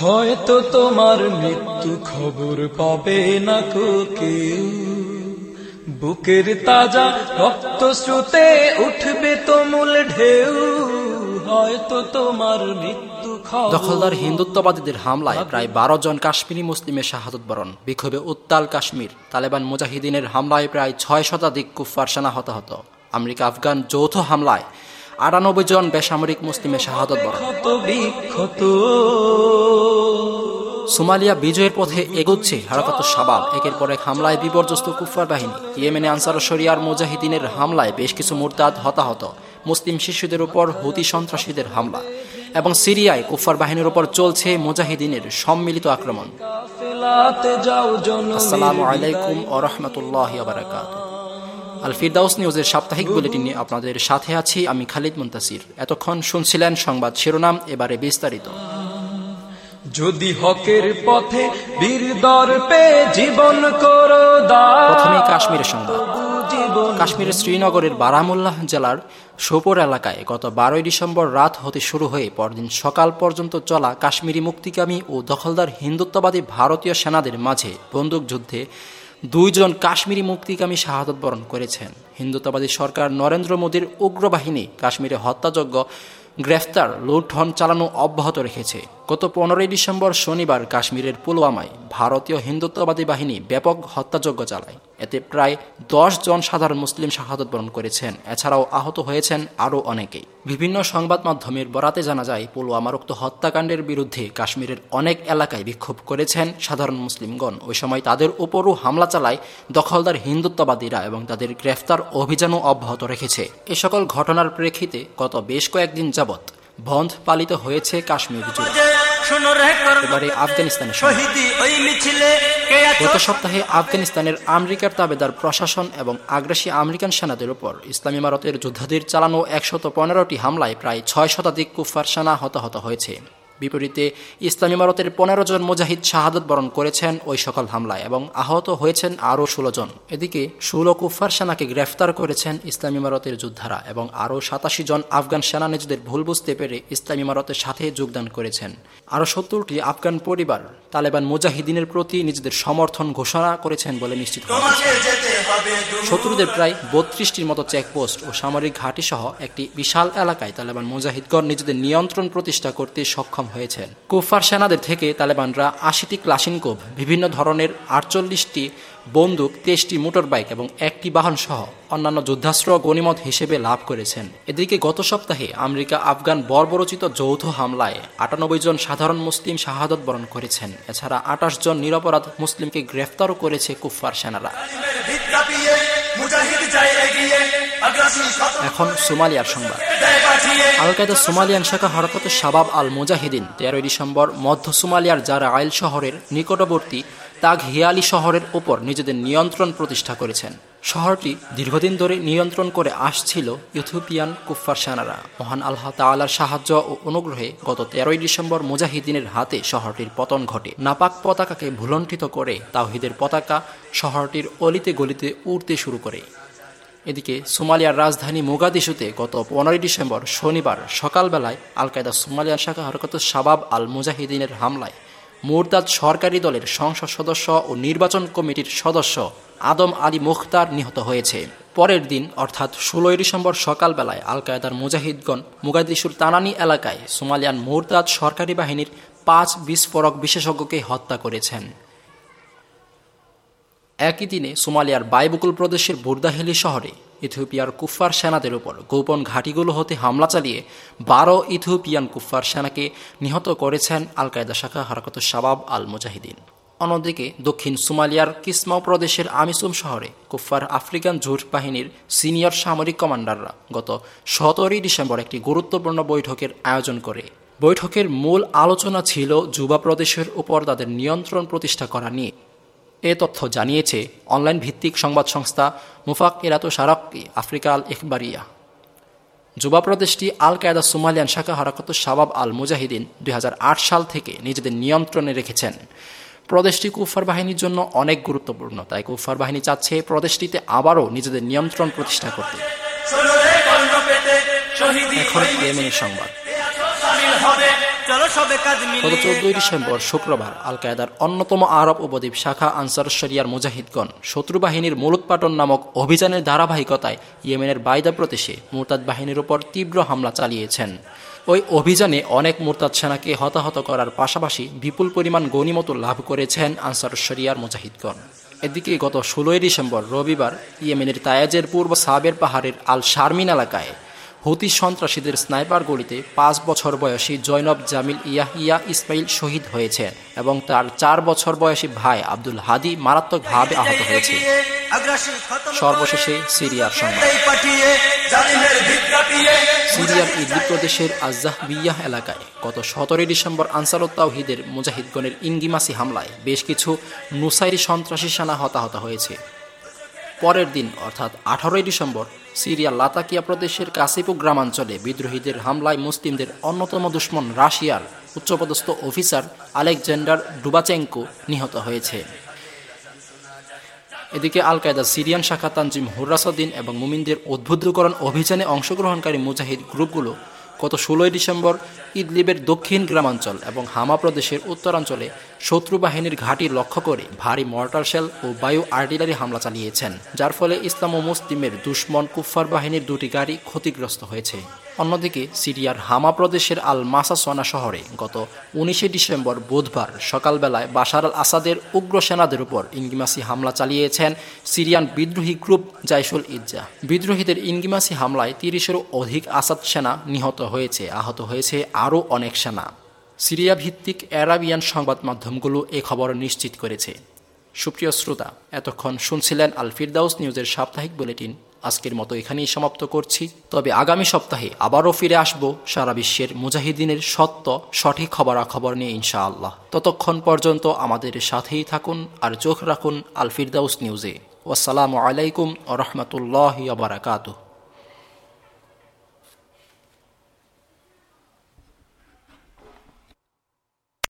হয়তো তোমার মৃত্যু খবর পাবে না কেউ। বুকের তাজা রক্ত স্রোতে উঠবে তুমুল ঢেউ। হয়তো তোমার মৃত্যু দখলদার হিন্দুত্ববাদীদের হামলায় প্রায় বারো জন কাশ্মীরি মুসলিমের শাহাদত বরণ, বিক্ষোভে উত্তাল কাশ্মীর, তালেবান মুজাহিদিনের হামলায় প্রায় ছয় শতাধিক কুফফার সেনা হতাহত। আমেরিকা আফগান যৌথ হামলায় আটানব্বই জন বেসামরিক মুসলিমের শাহাদত বরণ। সোমালিয়া বিজয়ের পথে এগোচ্ছে হারাকাত শাবাব একের পর এক হামলায় বিপর্যস্ত কুফার বাহিনী। ইয়েমেনে আনসার শরিয়ার মুজাহিদিনের হামলায় বেশ কিছু মুরতাদ হতাহত মুসলিম শিশুদের উপর হুতি সন্ত্রাসীদের হামলা এবং সিরিয়ায় কুফার বাহিনীর উপর চলছে মুজাহিদিনের সম্মিলিত আক্রমণ। আসসালামু আলাইকুম ও রহমতুল্লাহ বারাকাত আল ফিরদাউস নিউজের সাপ্তাহিক বুলেটিনে আপনাদের সাথে আছি আমি খালিদ মুন্তাসির। এতক্ষণ শুনছিলেন সংবাদ শিরোনাম এবারে বিস্তারিত। যদি হকের পথে বীর দর্পে জীবন করো প্রথমে কাশ্মীরের সংবাদ। কাশ্মীরের শ্রীনগরের বারামুল্লাহ জেলার সোপোর এলাকায় গত বারোই ডিসেম্বর রাত হতে শুরু হয়ে পরদিন সকাল পর্যন্ত চলা কাশ্মীরি মুক্তিকামী ও দখলদার হিন্দুত্ববাদী ভারতীয় সেনাদের মাঝে বন্দুকযুদ্ধে দুইজন কাশ্মীরি মুক্তিকামী শাহাদত বরণ করেছেন। হিন্দুত্ববাদী সরকার নরেন্দ্র মোদীর উগ্রবাহিনী কাশ্মীরে হত্যাযজ্ঞ গ্রেফতার, লুণ্ঠন চালানো অব্যাহত রেখেছে। গত পনেরোই ডিসেম্বর শনিবার কাশ্মীরের পুলওয়ামায় ভারতীয় হিন্দুত্ববাদী বাহিনী ব্যাপক হত্যাযজ্ঞ চালায়। এতে প্রায় দশ জন সাধারণ মুসলিম শাহাদত বরণ করেছেন। এছাড়াও আহত হয়েছেন আরও অনেকেই। বিভিন্ন সংবাদ মাধ্যমের বরাতে জানা যায় পুলওয়ামার উক্ত হত্যাকাণ্ডের বিরুদ্ধে কাশ্মীরের অনেক এলাকায় বিক্ষোভ করেছেন সাধারণ মুসলিমগণ। ওই সময় তাদের উপরও হামলা চালায় দখলদার হিন্দুত্ববাদীরা এবং তাদের গ্রেফতার অভিযানও অব্যাহত রেখেছে। এ সকল ঘটনার প্রেক্ষিতে গত বেশ কয়েকদিন যাবৎ বন্ধ পালিত হয়েছে কাশ্মীর জুড়ে। এবারে আছো? গত সপ্তাহে আফগানিস্তানের আমেরিকার তাবেদার প্রশাসন এবং আগ্রাসী আমেরিকান সেনাদের উপর ইসলামী ইমারতের যোদ্ধাদের চালানো একশত পনেরোটি হামলায় প্রায় ছয় শতাধিক কুফার সেনা হতাহত হয়েছে। বিপরীতে ইসলামী ভারতের পনেরো জন মুজাহিদ শাহাদত বরণ করেছেন ওই সকল হামলায় এবং আহত হয়েছেন আরও ষোলো জন। এদিকে ষোলো কুফার সেনাকে গ্রেফতার করেছেন ইসলামী ভারতের যোদ্ধারা এবং আরও সাতাশি জন আফগান সেনা নিজেদের ভুল বুঝতে পেরে ইসলামী ভারতের সাথে যোগদান করেছেন। আরও সত্তরটি আফগান পরিবার তালেবান মুজাহিদিনের প্রতি নিজেদের সমর্থন ঘোষণা করেছেন বলে নিশ্চিত। শত্রুদের প্রায় বত্রিশটির মতো চেকপোস্ট ও সামরিক ঘাঁটি সহ একটি বিশাল এলাকায় তালেবান মুজাহিদগণ নিজেদের নিয়ন্ত্রণ প্রতিষ্ঠা করতে সক্ষম হয়েছেন। কুফার সেনাদের থেকে তালেবানরা আশিটি ক্লাসিনকোভ বিভিন্ন ধরনের আটচল্লিশটি বন্দুক, তেইশটি মোটর বাইক এবং একটি বাহন সহ অন্যান্য যুদ্ধাস্ত্র গণিমত হিসেবে লাভ করেছেন। এদিকে গত সপ্তাহে আমেরিকা আফগান বর্বরচিত যৌথ হামলায় আটানব্বই জন সাধারণ মুসলিম শাহাদত বরণ করেছেন। এছাড়া আঠাশ জন নিরপরাধ মুসলিমকে গ্রেফতারও করেছে কুফার সেনারা। এখন সোমালিয়ার সংবাদ। আল কায়দা সোমালিয়ান শাখা হরকত শাবাব আল মুজাহিদিন তেরোই ডিসেম্বর, মধ্য সোমালিয়ার যারা আইল শহরের নিকটবর্তী তাগ হিয়ালি শহরের ওপর নিজেদের নিয়ন্ত্রণ প্রতিষ্ঠা করেছেন। শহরটি দীর্ঘদিন ধরে নিয়ন্ত্রণ করে আসছিল ইথিওপিয়ান কুফফার সেনারা। মহান আল্লাহ তালার সাহায্য ও অনুগ্রহে গত তেরোই ডিসেম্বর মুজাহিদিনের হাতে শহরটির পতন ঘটে। নাপাক পতাকাকে ভুলণ্ঠিত করে তাওহিদের পতাকা শহরটির অলিতে গলিতে উড়তে শুরু করে। এদিকে সোমালিয়ার রাজধানী মোগাদিশুতে গত পনেরোই ডিসেম্বর শনিবার সকালবেলায় আল কায়দা সোমালিয়ান শাখা হরকত শাবাব আল মুজাহিদিনের হামলায় মুরতাদ সরকারি দলের সংসদ সদস্য ও নির্বাচন কমিটির সদস্য আদম আলী মুখতার নিহত হয়েছে। পরের দিন, অর্থাৎ ষোলোই ডিসেম্বর সকালবেলায় আল কায়দার মুজাহিদগণ মুগাদিশুর তানানি এলাকায় সোমালিয়ান মুরতাদ সরকারি বাহিনীর পাঁচ বিস্ফোরক বিশেষজ্ঞকে হত্যা করেছেন। একই দিনে সোমালিয়ার বাইবুকুল প্রদেশের বুর্দাহেলি শহরে ইথিওপিয়ার কুফার সেনাদের উপর গোপন ঘাঁটিগুলো হতে হামলা চালিয়ে বারো ইথিওপিয়ান কুফার সেনাকে নিহত করেছেন আল কায়দা শাখা হারাকত শাবাব আল মুজাহিদিন অন্যদিকে দক্ষিণ সোমালিয়ার কিসমাও প্রদেশের আমিসুম শহরে কুফার আফ্রিকান জোট বাহিনীর সিনিয়র সামরিক কমান্ডাররা গত সতেরোই ডিসেম্বর একটি গুরুত্বপূর্ণ বৈঠকের আয়োজন করে। বৈঠকের মূল আলোচনা ছিল যুবা প্রদেশের উপর তাদের নিয়ন্ত্রণ প্রতিষ্ঠা করা নিয়ে। এ তথ্য জানিয়েছে অনলাইন ভিত্তিক সংবাদ সংস্থা মুফাক এরাতো সারাক্কি আফ্রিকা আল ইখবারিয়া। যুবা প্রদেশটি আল কায়দা সোমালিয়ান শাখা হরাকত শাবাব আল মুজাহিদিন দুই হাজার আট সাল থেকে নিজেদের নিয়ন্ত্রণে রেখেছেন। প্রদেশটি কুফার বাহিনীর জন্য অনেক গুরুত্বপূর্ণ তাই কুফার বাহিনী চাচ্ছে প্রদেশটিতে আবারও নিজেদের নিয়ন্ত্রণ প্রতিষ্ঠা করতে। এখন সংবাদ। গত চোদ্দই ডিসেম্বর শুক্রবার আল কায়দার অন্যতম আরব উপদ্বীপ শাখা আনসার শরিয়ার মুজাহিদগণ শত্রু বাহিনীর মূলোৎপাটন নামক অভিযানের ধারাবাহিকতায় ইয়েমেনের বাইদা প্রদেশে মুরতাদ বাহিনীর উপর তীব্র হামলা চালিয়েছেন। ওই অভিযানে অনেক মুরতাদ সেনাকে হতাহত করার পাশাপাশি বিপুল পরিমাণ গণিমত লাভ করেছেন আনসার শরিয়ার মুজাহিদগণ। এদিকে গত ষোলোই ডিসেম্বর রবিবার ইয়েমেনের তায়াজের পূর্ব সাবের পাহাড়ের আল শারমিন এলাকায় হুতি সন্ত্রাসীদের স্নাইপার গুলিতে পাঁচ বছর বয়সী জৈনব জামিল ইয়াহিয়া ইসমাইল শহীদ হয়েছে এবং তার চার বছর বয়সী ভাই আব্দুল হাদি মারাত্মকভাবে আহত হয়েছে। সর্বশেষে সিরিয়ার সিরিয়ার ইদলিব প্রদেশের আজাহ বিয়াহ এলাকায় গত সতেরোই ডিসেম্বর আনসারুত তাওহিদের মুজাহিদগণের ইঙ্গিমাসি হামলায় বেশ কিছু নুসাইরি সন্ত্রাসী সেনা হতাহত হয়েছে। পরের দিন, অর্থাৎ আঠারোই ডিসেম্বর, সিরিয়ার লাতাকিয়া প্রদেশের কাসিপু গ্রামাঞ্চলে বিদ্রোহীদের হামলায় মুসলিমদের অন্যতম দুশ্মন রাশিয়ার উচ্চপদস্থ অফিসার আলেকজান্ডার ডুবাচেঙ্কো নিহত হয়েছে। এদিকে আল কায়দা সিরিয়ান শাখা তানজিম হুরাসদ্দিন এবং মুমিনদের উদ্বুদ্ধকরণ অভিযানে অংশগ্রহণকারী মুজাহিদ গ্রুপগুলো গত ষোলোই ডিসেম্বর ইদলিবের দক্ষিণ গ্রামাঞ্চল এবং হামা প্রদেশের উত্তরাঞ্চলে শত্রু বাহিনীর ঘাঁটি লক্ষ্য করে ভারী মর্টার শেল ও বায়ু আর্টিলারি হামলা চালিয়েছেন, যার ফলে ইসলাম ও মুসলিমের দুশ্মন কুফফার বাহিনীর দুটি গাড়ি ক্ষতিগ্রস্ত হয়েছে। অন্যদিকে সিরিয়ার হামা প্রদেশের আল মাসাসোনা শহরে গত উনিশে ডিসেম্বর বুধবার সকালবেলায় বাশার আল আসাদের উগ্র সেনাদের উপর ইঙ্গিমাসি হামলা চালিয়েছেন সিরিয়ান বিদ্রোহী গ্রুপ জাইসুল ইজ্জা। বিদ্রোহীদের ইঙ্গিমাসি হামলায় তিরিশেরও অধিক আসাদ সেনা নিহত হয়েছে, আহত হয়েছে আরও অনেক সেনা। সিরিয়া ভিত্তিক অ্যারাবিয়ান সংবাদ মাধ্যমগুলো এ খবর নিশ্চিত করেছে। সুপ্রিয় শ্রোতা, এতক্ষণ শুনছিলেন আল ফিরদাউস নিউজের সাপ্তাহিক বুলেটিন। আজকের মতো এখানেই সমাপ্ত করছি। তবে আগামী সপ্তাহে আবারও ফিরে আসব সারা বিশ্বের মুজাহিদিনের সত্য, সঠিক খবরাখবর নিয়ে ইনশাআল্লাহ। ততক্ষণ পর্যন্ত আমাদের সাথেই থাকুন আর চোখ রাখুন আলফিরদাউস নিউজে। ওসালামু আলাইকুম রহমতুল্লাহ বারাকাতুহ।